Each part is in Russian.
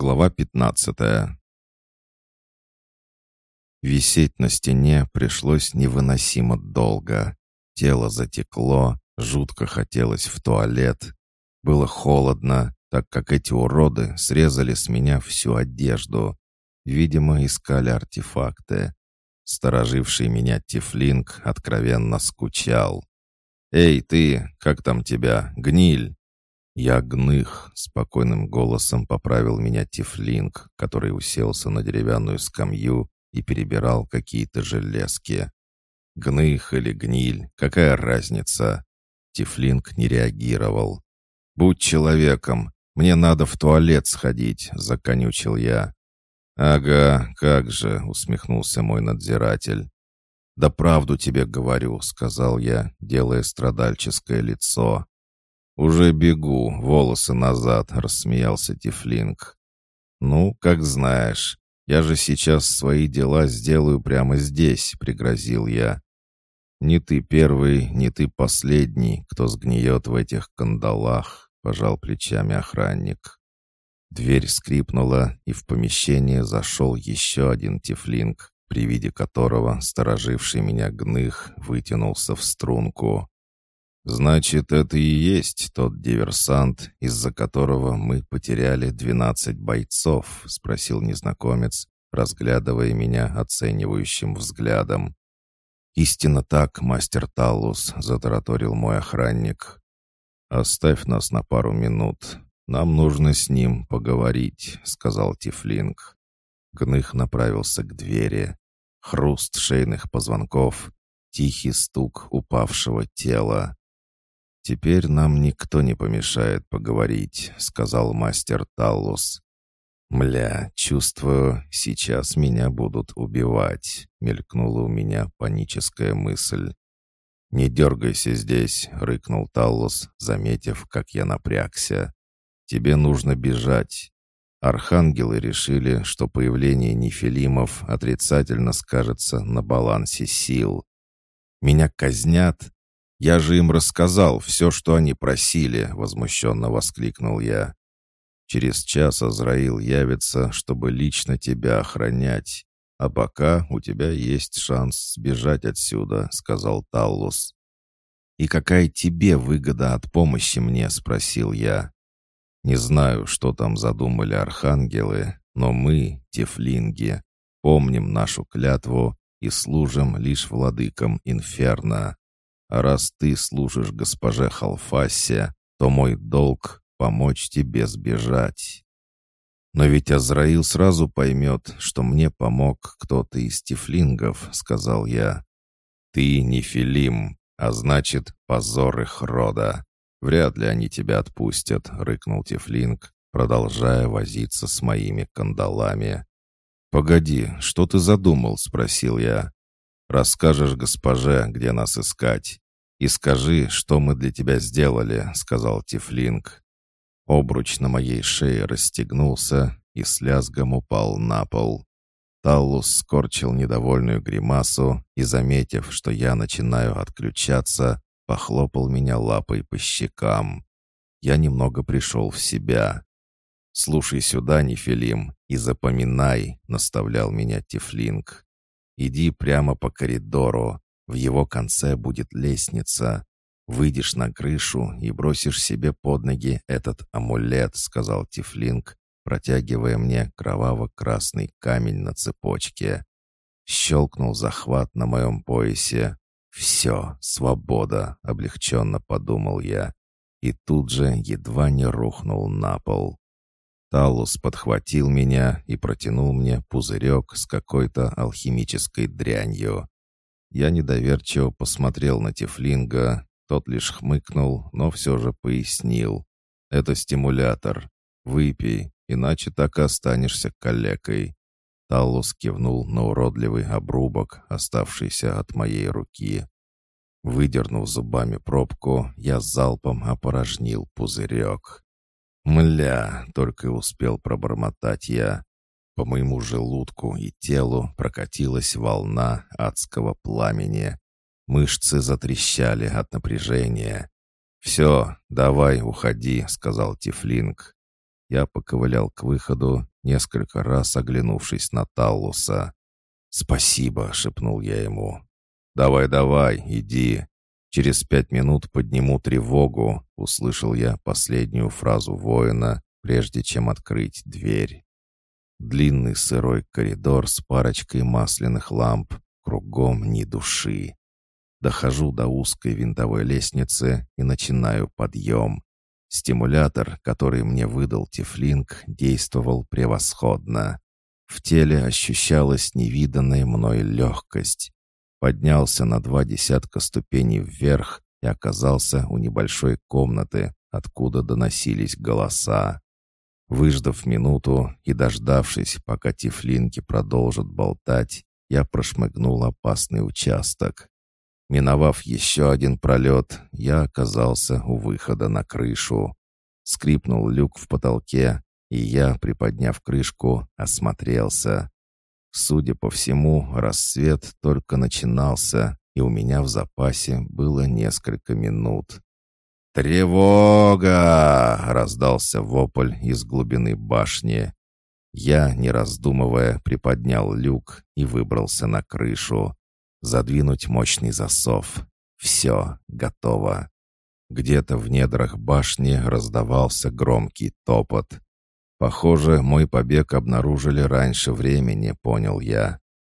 Глава 15 Висеть на стене пришлось невыносимо долго. Тело затекло, жутко хотелось в туалет. Было холодно, так как эти уроды срезали с меня всю одежду. Видимо, искали артефакты. Стороживший меня Тифлинг откровенно скучал. «Эй, ты, как там тебя, гниль?» «Я гных», — спокойным голосом поправил меня Тифлинг, который уселся на деревянную скамью и перебирал какие-то железки. «Гных или гниль, какая разница?» Тифлинг не реагировал. «Будь человеком, мне надо в туалет сходить», — законючил я. «Ага, как же», — усмехнулся мой надзиратель. «Да правду тебе говорю», — сказал я, делая страдальческое лицо. «Уже бегу, волосы назад», — рассмеялся Тифлинг. «Ну, как знаешь. Я же сейчас свои дела сделаю прямо здесь», — пригрозил я. «Не ты первый, не ты последний, кто сгниет в этих кандалах», — пожал плечами охранник. Дверь скрипнула, и в помещение зашел еще один тифлинг, при виде которого стороживший меня гных вытянулся в струнку. «Значит, это и есть тот диверсант, из-за которого мы потеряли двенадцать бойцов?» — спросил незнакомец, разглядывая меня оценивающим взглядом. «Истинно так, мастер Талус», — затараторил мой охранник. «Оставь нас на пару минут. Нам нужно с ним поговорить», — сказал Тифлинг. Гных направился к двери. Хруст шейных позвонков, тихий стук упавшего тела. «Теперь нам никто не помешает поговорить», — сказал мастер Таллус. «Мля, чувствую, сейчас меня будут убивать», — мелькнула у меня паническая мысль. «Не дергайся здесь», — рыкнул Таллус, заметив, как я напрягся. «Тебе нужно бежать». Архангелы решили, что появление нефилимов отрицательно скажется на балансе сил. «Меня казнят?» «Я же им рассказал все, что они просили», — возмущенно воскликнул я. «Через час Азраил явится, чтобы лично тебя охранять. А пока у тебя есть шанс сбежать отсюда», — сказал Таллус. «И какая тебе выгода от помощи мне?» — спросил я. «Не знаю, что там задумали архангелы, но мы, тефлинги, помним нашу клятву и служим лишь владыкам Инферно. Раз ты служишь госпоже Халфасе, то мой долг — помочь тебе сбежать. Но ведь Азраил сразу поймет, что мне помог кто-то из тифлингов, сказал я. Ты не Филим, а значит, позор их рода. Вряд ли они тебя отпустят, рыкнул тифлинг, продолжая возиться с моими кандалами. «Погоди, что ты задумал?» — спросил я. Расскажешь госпоже, где нас искать. И скажи, что мы для тебя сделали», — сказал Тифлинг. Обруч на моей шее расстегнулся и с лязгом упал на пол. Таллус скорчил недовольную гримасу и, заметив, что я начинаю отключаться, похлопал меня лапой по щекам. Я немного пришел в себя. «Слушай сюда, Нефилим, и запоминай», — наставлял меня Тифлинг. Иди прямо по коридору. В его конце будет лестница. Выйдешь на крышу и бросишь себе под ноги этот амулет», — сказал Тифлинг, протягивая мне кроваво-красный камень на цепочке. Щелкнул захват на моем поясе. «Все, свобода», — облегченно подумал я. И тут же едва не рухнул на пол. Талус подхватил меня и протянул мне пузырек с какой-то алхимической дрянью. Я недоверчиво посмотрел на Тифлинга, тот лишь хмыкнул, но все же пояснил. «Это стимулятор. Выпей, иначе так и останешься калекой». Талус кивнул на уродливый обрубок, оставшийся от моей руки. Выдернув зубами пробку, я залпом опорожнил пузырек. «Мля!» — только и успел пробормотать я. По моему желудку и телу прокатилась волна адского пламени. Мышцы затрещали от напряжения. «Все, давай, уходи», — сказал Тифлинг. я поковылял к выходу, несколько раз оглянувшись на Таллуса. «Спасибо», — шепнул я ему. «Давай-давай, иди. Через пять минут подниму тревогу», — услышал я последнюю фразу воина, прежде чем открыть дверь. Длинный сырой коридор с парочкой масляных ламп, кругом ни души. Дохожу до узкой винтовой лестницы и начинаю подъем. Стимулятор, который мне выдал Тифлинг, действовал превосходно. В теле ощущалась невиданная мной легкость. Поднялся на два десятка ступеней вверх и оказался у небольшой комнаты, откуда доносились голоса. Выждав минуту и дождавшись, пока тифлинки продолжат болтать, я прошмыгнул опасный участок. Миновав еще один пролет, я оказался у выхода на крышу. Скрипнул люк в потолке, и я, приподняв крышку, осмотрелся. Судя по всему, рассвет только начинался, и у меня в запасе было несколько минут. «Тревога!» — раздался вопль из глубины башни. Я, не раздумывая, приподнял люк и выбрался на крышу. Задвинуть мощный засов. Все, готово. Где-то в недрах башни раздавался громкий топот. Похоже, мой побег обнаружили раньше времени, понял я.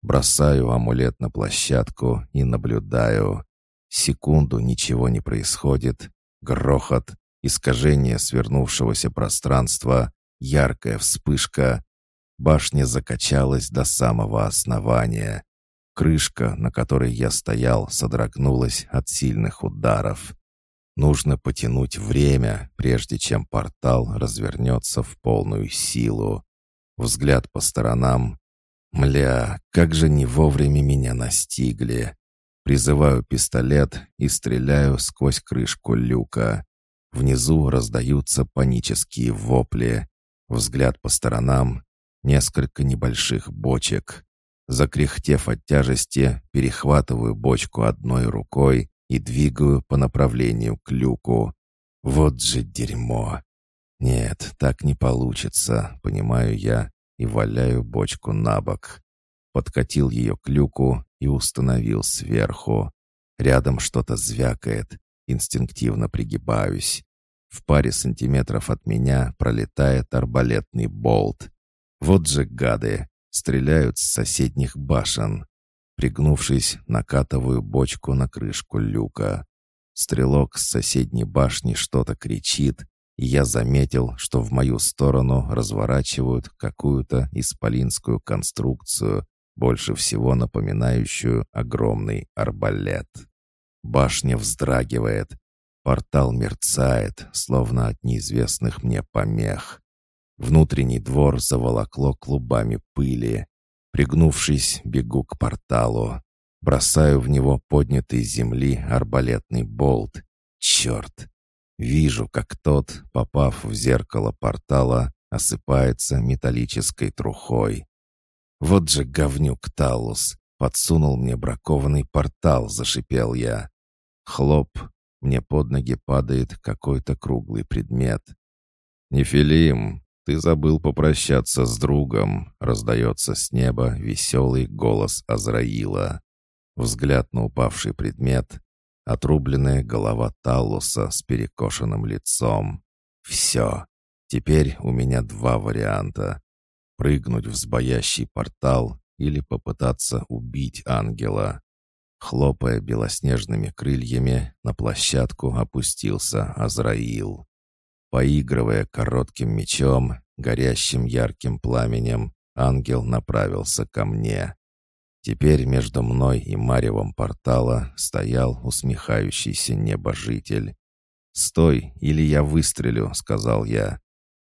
Бросаю амулет на площадку и наблюдаю. Секунду ничего не происходит. Грохот, искажение свернувшегося пространства, яркая вспышка. Башня закачалась до самого основания. Крышка, на которой я стоял, содрогнулась от сильных ударов. Нужно потянуть время, прежде чем портал развернется в полную силу. Взгляд по сторонам. Мля, как же не вовремя меня настигли. Призываю пистолет и стреляю сквозь крышку люка. Внизу раздаются панические вопли. Взгляд по сторонам. Несколько небольших бочек. Закряхтев от тяжести, перехватываю бочку одной рукой и двигаю по направлению к люку. Вот же дерьмо! Нет, так не получится, понимаю я, и валяю бочку на бок. Подкатил ее к люку и установил сверху. Рядом что-то звякает, инстинктивно пригибаюсь. В паре сантиметров от меня пролетает арбалетный болт. Вот же гады! Стреляют с соседних башен. Пригнувшись, накатываю бочку на крышку люка. Стрелок с соседней башни что-то кричит, и я заметил, что в мою сторону разворачивают какую-то исполинскую конструкцию, больше всего напоминающую огромный арбалет. Башня вздрагивает. Портал мерцает, словно от неизвестных мне помех. Внутренний двор заволокло клубами пыли. Пригнувшись, бегу к порталу. Бросаю в него поднятый с земли арбалетный болт. Черт! Вижу, как тот, попав в зеркало портала, осыпается металлической трухой. Вот же говнюк Талус! Подсунул мне бракованный портал, зашипел я. Хлоп! Мне под ноги падает какой-то круглый предмет. «Нефилим, «Ты забыл попрощаться с другом», — раздается с неба веселый голос Азраила. Взгляд на упавший предмет, отрубленная голова Талуса с перекошенным лицом. «Все. Теперь у меня два варианта. Прыгнуть в сбоящий портал или попытаться убить ангела». Хлопая белоснежными крыльями, на площадку опустился Азраил. Поигрывая коротким мечом, горящим ярким пламенем, ангел направился ко мне. Теперь между мной и маревом портала стоял усмехающийся небожитель. «Стой, или я выстрелю», — сказал я.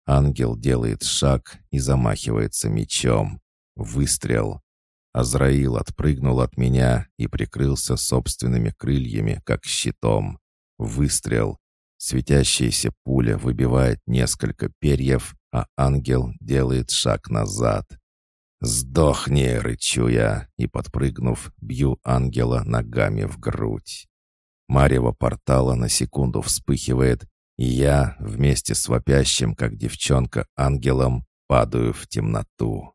Ангел делает шаг и замахивается мечом. Выстрел. Азраил отпрыгнул от меня и прикрылся собственными крыльями, как щитом. Выстрел. Светящаяся пуля выбивает несколько перьев, а ангел делает шаг назад. «Сдохни!» — рычу я, и, подпрыгнув, бью ангела ногами в грудь. Марево портала на секунду вспыхивает, И я, вместе с вопящим, как девчонка, ангелом, падаю в темноту.